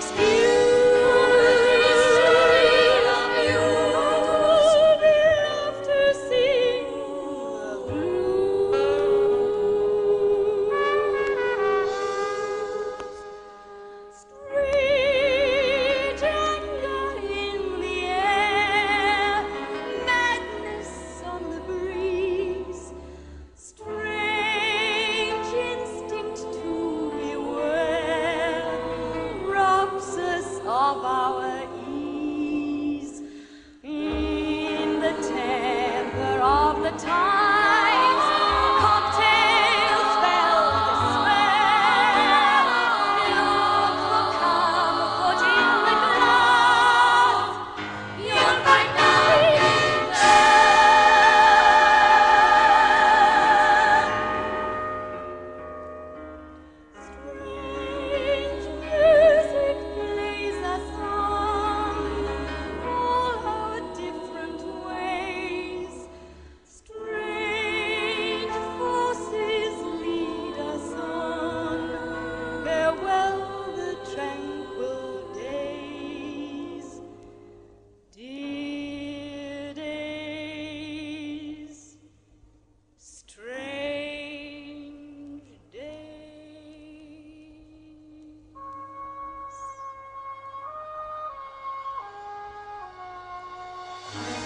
experience. Of our ease. In the temper of the time. Bye.